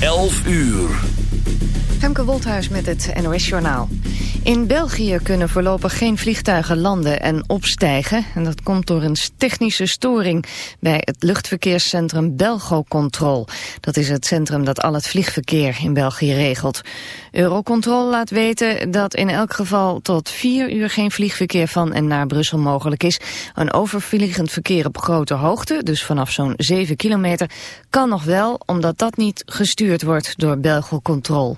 11 uur. Femke Wolthuis met het NOS Journaal. In België kunnen voorlopig geen vliegtuigen landen en opstijgen. En dat komt door een technische storing bij het luchtverkeerscentrum Belgocontrol. Dat is het centrum dat al het vliegverkeer in België regelt. Eurocontrol laat weten dat in elk geval tot vier uur geen vliegverkeer van en naar Brussel mogelijk is. Een overvliegend verkeer op grote hoogte, dus vanaf zo'n 7 kilometer, kan nog wel, omdat dat niet gestuurd wordt door Belgocontrol.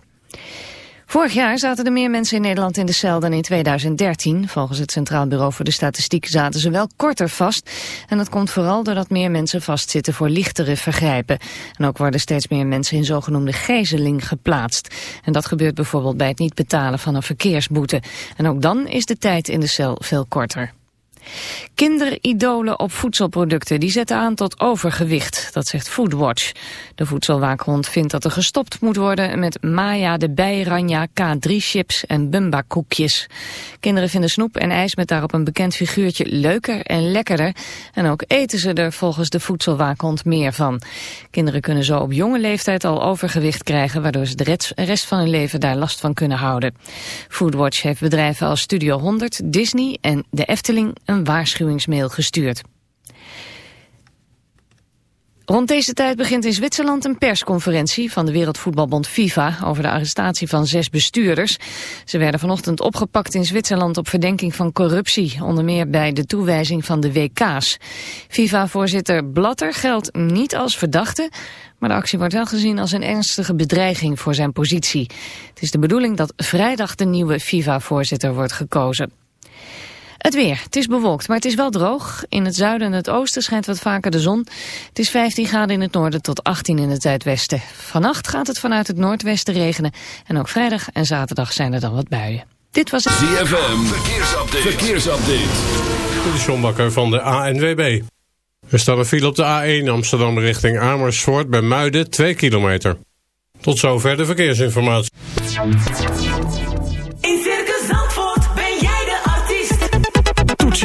Vorig jaar zaten er meer mensen in Nederland in de cel dan in 2013. Volgens het Centraal Bureau voor de Statistiek zaten ze wel korter vast. En dat komt vooral doordat meer mensen vastzitten voor lichtere vergrijpen. En ook worden steeds meer mensen in zogenoemde gijzeling geplaatst. En dat gebeurt bijvoorbeeld bij het niet betalen van een verkeersboete. En ook dan is de tijd in de cel veel korter. Kinderidolen op voedselproducten die zetten aan tot overgewicht, dat zegt Foodwatch. De voedselwaakhond vindt dat er gestopt moet worden met Maya de Bijranja K3-chips en Bumba-koekjes. Kinderen vinden snoep en ijs met daarop een bekend figuurtje leuker en lekkerder. En ook eten ze er volgens de voedselwaakhond meer van. Kinderen kunnen zo op jonge leeftijd al overgewicht krijgen, waardoor ze de rest van hun leven daar last van kunnen houden. Foodwatch heeft bedrijven als Studio 100, Disney en de Efteling een waarschuwingsmail gestuurd. Rond deze tijd begint in Zwitserland een persconferentie van de Wereldvoetbalbond FIFA over de arrestatie van zes bestuurders. Ze werden vanochtend opgepakt in Zwitserland op verdenking van corruptie, onder meer bij de toewijzing van de WK's. FIFA-voorzitter Blatter geldt niet als verdachte, maar de actie wordt wel gezien als een ernstige bedreiging voor zijn positie. Het is de bedoeling dat vrijdag de nieuwe FIFA-voorzitter wordt gekozen. Het weer. Het is bewolkt, maar het is wel droog. In het zuiden en het oosten schijnt wat vaker de zon. Het is 15 graden in het noorden tot 18 in het zuidwesten. Vannacht gaat het vanuit het noordwesten regenen. En ook vrijdag en zaterdag zijn er dan wat buien. Dit was het... ZFM. Verkeersupdate. Verkeersupdate. Bakker van de ANWB. Er staat een file op de A1 Amsterdam richting Amersfoort bij Muiden 2 kilometer. Tot zover de verkeersinformatie.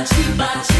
bate, bate.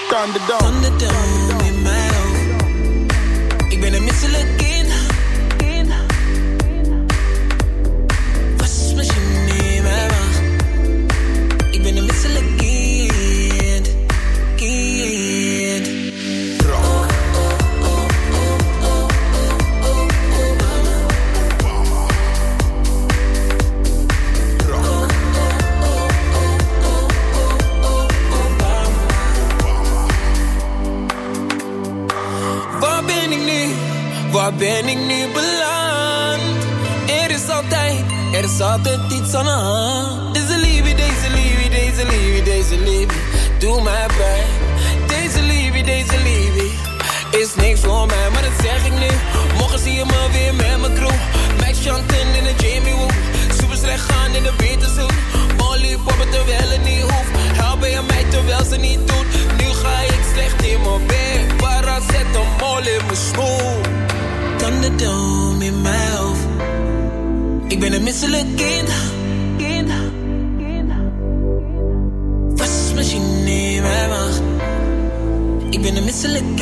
Thunderdome. Thunderdome de hand. Deze liefde, deze liefde, deze liefde, deze liefde. Doe mij pijn. Deze liefde, deze liefde. Is niks voor mij, maar dat zeg ik nu. Morgen zie je me weer met mijn crew. Max Chanten in de Jamie Woo. Super slecht gaan in de Beterzoek. Molly poppen terwijl het niet hoeft. Helpen je mij terwijl ze niet doet. Nu ga ik slecht in mijn bed. Mol in mijn smoel. Thunderdome in mijn hoofd. Ik ben een misselijk kind. Wasmachine in mijn maag. Ik ben een misselijk.